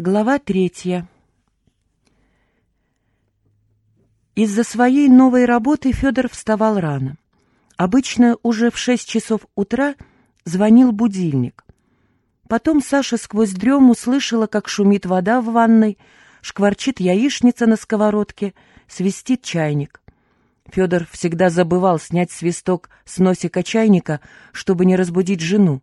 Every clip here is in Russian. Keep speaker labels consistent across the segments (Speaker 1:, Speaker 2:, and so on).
Speaker 1: Глава третья. Из-за своей новой работы Федор вставал рано. Обычно уже в шесть часов утра звонил будильник. Потом Саша сквозь дрему слышала, как шумит вода в ванной, шкварчит яичница на сковородке, свистит чайник. Федор всегда забывал снять свисток с носика чайника, чтобы не разбудить жену.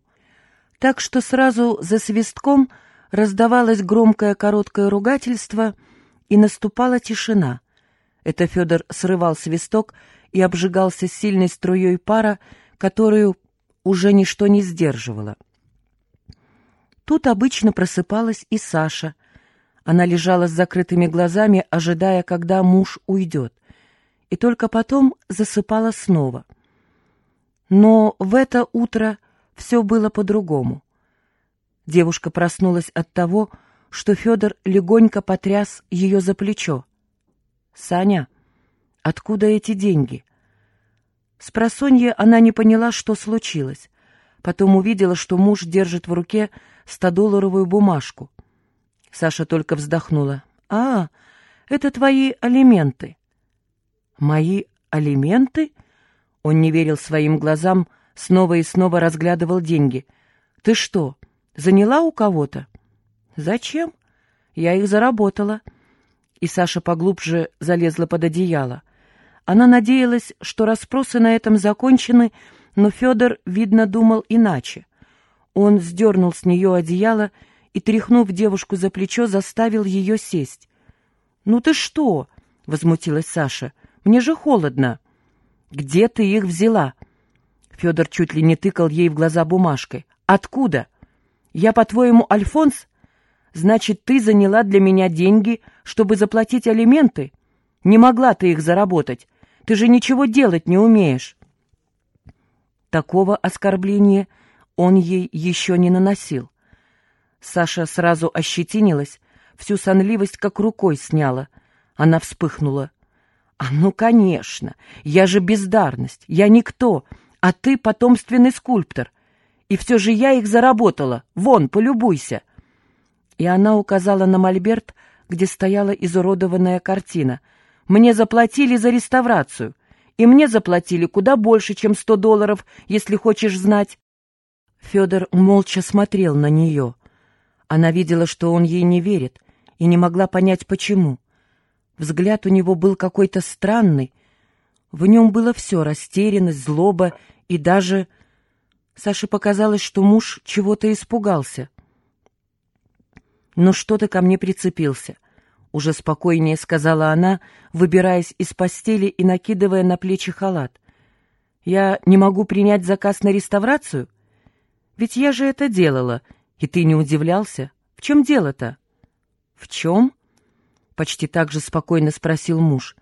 Speaker 1: Так что сразу за свистком раздавалось громкое короткое ругательство, и наступала тишина. Это Федор срывал свисток и обжигался сильной струей пара, которую уже ничто не сдерживало. Тут обычно просыпалась и Саша. Она лежала с закрытыми глазами, ожидая, когда муж уйдет и только потом засыпала снова. Но в это утро все было по-другому. Девушка проснулась от того, что Федор легонько потряс ее за плечо. «Саня, откуда эти деньги?» С просонья она не поняла, что случилось. Потом увидела, что муж держит в руке стодолларовую бумажку. Саша только вздохнула. «А, это твои алименты». «Мои алименты?» Он не верил своим глазам, снова и снова разглядывал деньги. «Ты что, заняла у кого-то?» «Зачем? Я их заработала». И Саша поглубже залезла под одеяло. Она надеялась, что расспросы на этом закончены, но Федор, видно, думал иначе. Он сдернул с нее одеяло и, тряхнув девушку за плечо, заставил ее сесть. «Ну ты что?» — возмутилась Саша. Мне же холодно. Где ты их взяла? Федор чуть ли не тыкал ей в глаза бумажкой. Откуда? Я, по-твоему, Альфонс? Значит, ты заняла для меня деньги, чтобы заплатить алименты? Не могла ты их заработать. Ты же ничего делать не умеешь. Такого оскорбления он ей еще не наносил. Саша сразу ощетинилась, всю сонливость как рукой сняла. Она вспыхнула. «А ну, конечно! Я же бездарность, я никто, а ты потомственный скульптор. И все же я их заработала. Вон, полюбуйся!» И она указала на мольберт, где стояла изуродованная картина. «Мне заплатили за реставрацию, и мне заплатили куда больше, чем сто долларов, если хочешь знать». Федор молча смотрел на нее. Она видела, что он ей не верит, и не могла понять, почему. Взгляд у него был какой-то странный. В нем было все — растерянность, злоба и даже... Саше показалось, что муж чего-то испугался. «Ну что ты ко мне прицепился?» — уже спокойнее сказала она, выбираясь из постели и накидывая на плечи халат. «Я не могу принять заказ на реставрацию? Ведь я же это делала, и ты не удивлялся. В чем дело-то?» «В чем?» почти так же спокойно спросил муж.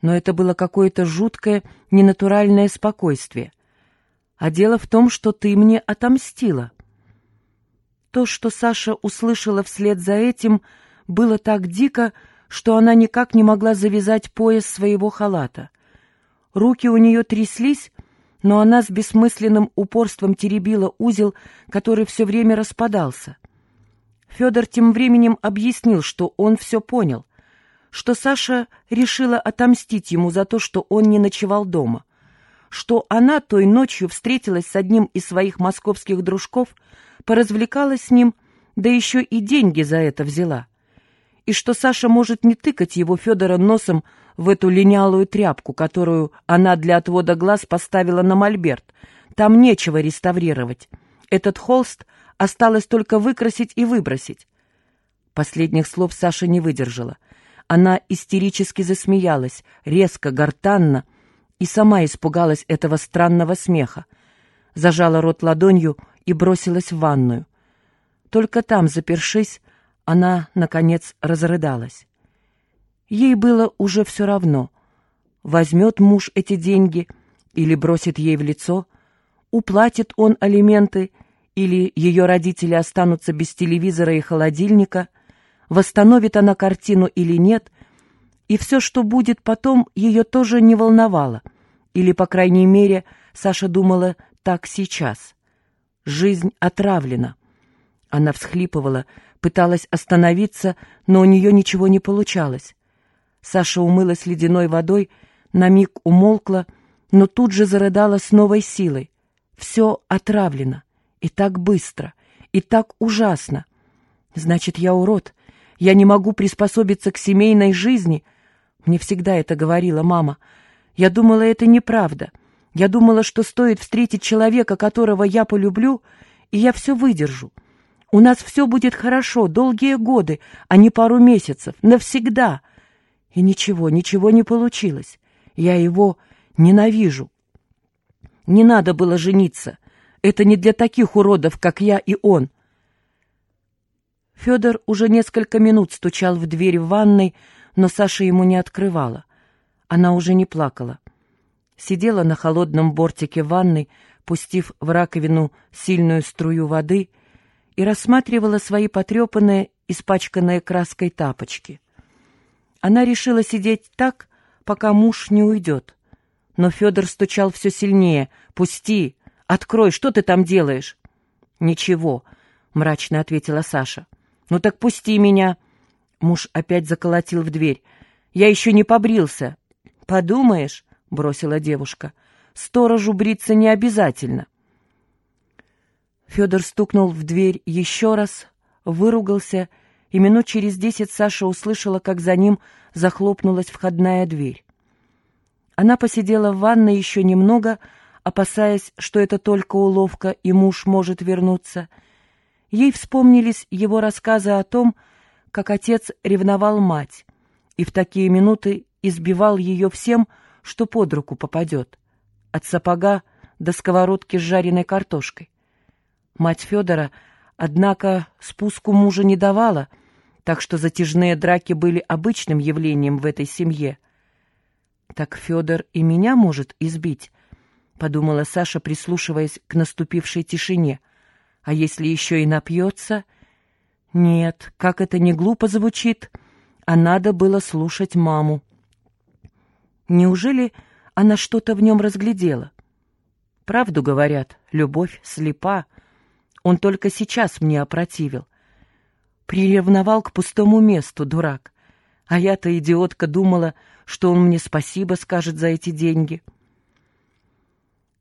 Speaker 1: Но это было какое-то жуткое, ненатуральное спокойствие. А дело в том, что ты мне отомстила. То, что Саша услышала вслед за этим, было так дико, что она никак не могла завязать пояс своего халата. Руки у нее тряслись, но она с бессмысленным упорством теребила узел, который все время распадался — Федор тем временем объяснил, что он все понял, что Саша решила отомстить ему за то, что он не ночевал дома, что она той ночью встретилась с одним из своих московских дружков, поразвлекалась с ним, да еще и деньги за это взяла, и что Саша может не тыкать его Федора носом в эту линялую тряпку, которую она для отвода глаз поставила на мольберт. Там нечего реставрировать. Этот холст — Осталось только выкрасить и выбросить. Последних слов Саша не выдержала. Она истерически засмеялась, резко, гортанно, и сама испугалась этого странного смеха. Зажала рот ладонью и бросилась в ванную. Только там, запершись, она, наконец, разрыдалась. Ей было уже все равно, возьмет муж эти деньги или бросит ей в лицо, уплатит он алименты или ее родители останутся без телевизора и холодильника, восстановит она картину или нет, и все, что будет потом, ее тоже не волновало, или, по крайней мере, Саша думала так сейчас. Жизнь отравлена. Она всхлипывала, пыталась остановиться, но у нее ничего не получалось. Саша умылась ледяной водой, на миг умолкла, но тут же зарыдала с новой силой. Все отравлено. И так быстро. И так ужасно. Значит, я урод. Я не могу приспособиться к семейной жизни. Мне всегда это говорила мама. Я думала, это неправда. Я думала, что стоит встретить человека, которого я полюблю, и я все выдержу. У нас все будет хорошо, долгие годы, а не пару месяцев, навсегда. И ничего, ничего не получилось. Я его ненавижу. Не надо было жениться. Это не для таких уродов, как я и он. Федор уже несколько минут стучал в дверь в ванной, но Саша ему не открывала. Она уже не плакала. Сидела на холодном бортике ванной, пустив в раковину сильную струю воды, и рассматривала свои потрепанные, испачканные краской тапочки. Она решила сидеть так, пока муж не уйдет. Но Федор стучал все сильнее. «Пусти! Открой! Что ты там делаешь?» «Ничего», — мрачно ответила Саша. «Ну так пусти меня!» Муж опять заколотил в дверь. «Я еще не побрился». «Подумаешь», — бросила девушка, — «сторожу бриться не обязательно». Федор стукнул в дверь еще раз, выругался, и минут через десять Саша услышала, как за ним захлопнулась входная дверь. Она посидела в ванной еще немного, опасаясь, что это только уловка, и муж может вернуться. Ей вспомнились его рассказы о том, как отец ревновал мать, и в такие минуты избивал ее всем, что под руку попадет, от сапога до сковородки с жареной картошкой. Мать Федора, однако, спуску мужа не давала, так что затяжные драки были обычным явлением в этой семье — так Федор и меня может избить, — подумала Саша, прислушиваясь к наступившей тишине. А если еще и напьется? Нет, как это не глупо звучит, а надо было слушать маму. Неужели она что-то в нем разглядела? Правду говорят, любовь слепа. Он только сейчас мне опротивил. Приревновал к пустому месту, дурак. А я-то, идиотка, думала, что он мне спасибо скажет за эти деньги.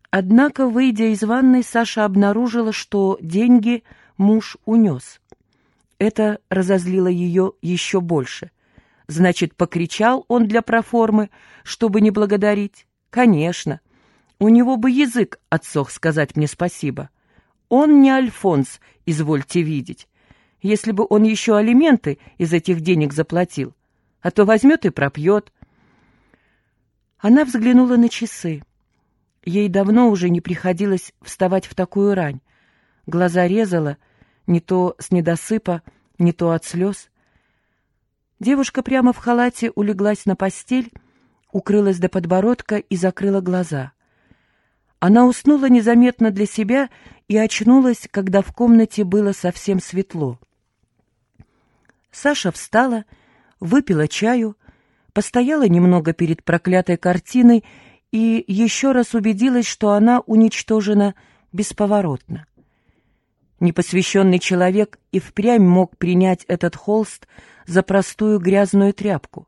Speaker 1: Однако, выйдя из ванной, Саша обнаружила, что деньги муж унес. Это разозлило ее еще больше. Значит, покричал он для проформы, чтобы не благодарить? Конечно. У него бы язык отсох сказать мне спасибо. Он не Альфонс, извольте видеть. Если бы он еще алименты из этих денег заплатил, а то возьмет и пропьет. Она взглянула на часы. Ей давно уже не приходилось вставать в такую рань. Глаза резала, не то с недосыпа, не то от слез. Девушка прямо в халате улеглась на постель, укрылась до подбородка и закрыла глаза. Она уснула незаметно для себя и очнулась, когда в комнате было совсем светло. Саша встала выпила чаю, постояла немного перед проклятой картиной и еще раз убедилась, что она уничтожена бесповоротно. Непосвященный человек и впрямь мог принять этот холст за простую грязную тряпку.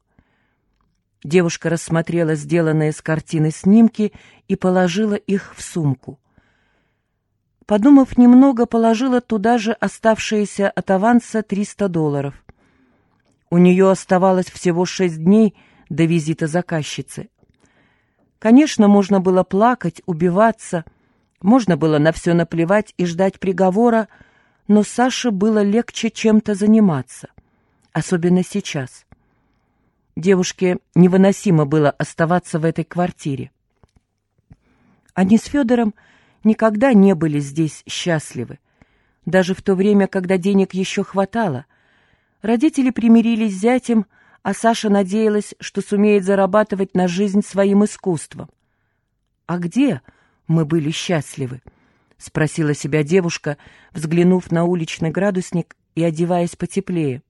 Speaker 1: Девушка рассмотрела сделанные с картины снимки и положила их в сумку. Подумав немного, положила туда же оставшиеся от аванса 300 долларов. У нее оставалось всего шесть дней до визита заказчицы. Конечно, можно было плакать, убиваться, можно было на все наплевать и ждать приговора, но Саше было легче чем-то заниматься, особенно сейчас. Девушке невыносимо было оставаться в этой квартире. Они с Федором никогда не были здесь счастливы, даже в то время, когда денег еще хватало — Родители примирились с зятем, а Саша надеялась, что сумеет зарабатывать на жизнь своим искусством. «А где мы были счастливы?» — спросила себя девушка, взглянув на уличный градусник и одеваясь потеплее.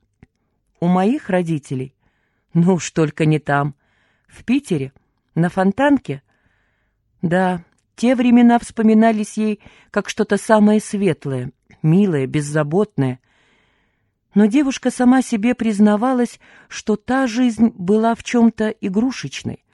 Speaker 1: «У моих родителей? Ну уж только не там. В Питере? На Фонтанке?» Да, те времена вспоминались ей как что-то самое светлое, милое, беззаботное — Но девушка сама себе признавалась, что та жизнь была в чем-то игрушечной,